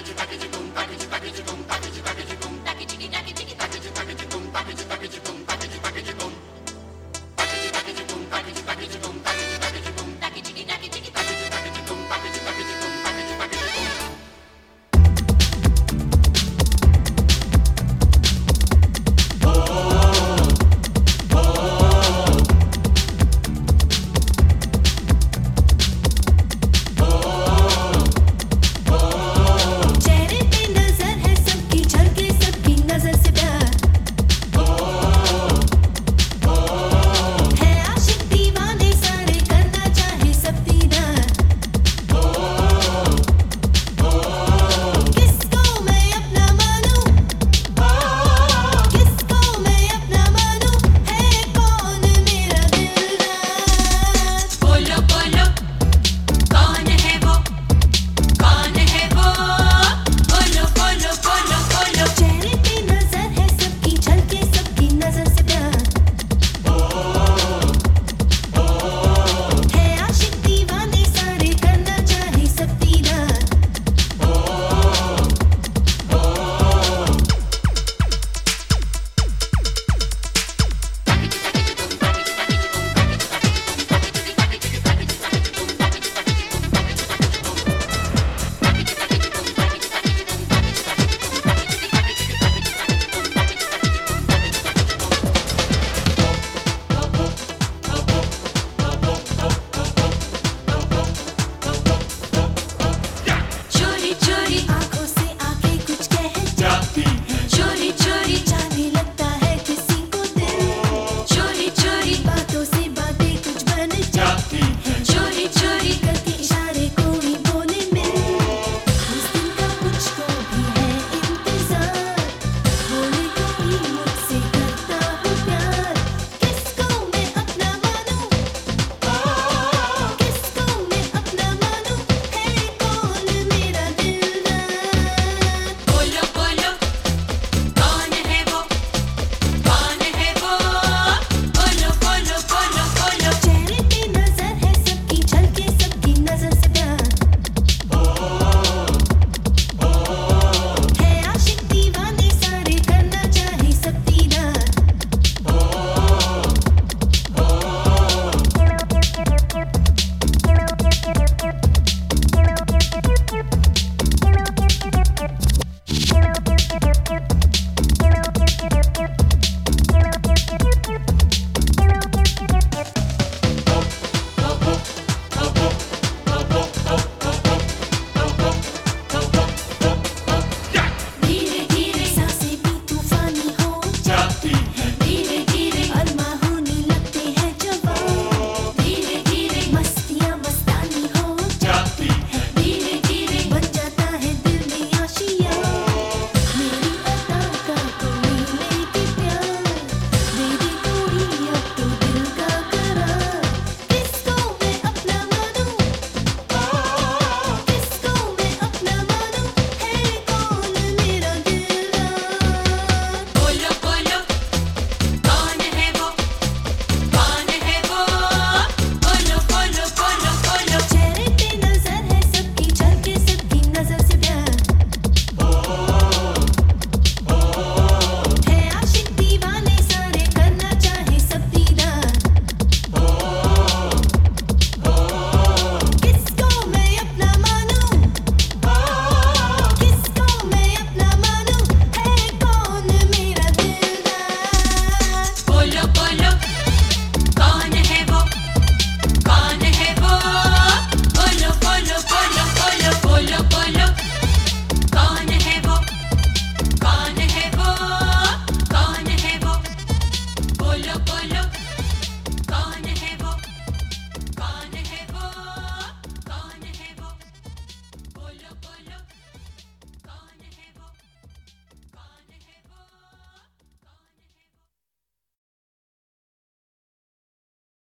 package, package, boom.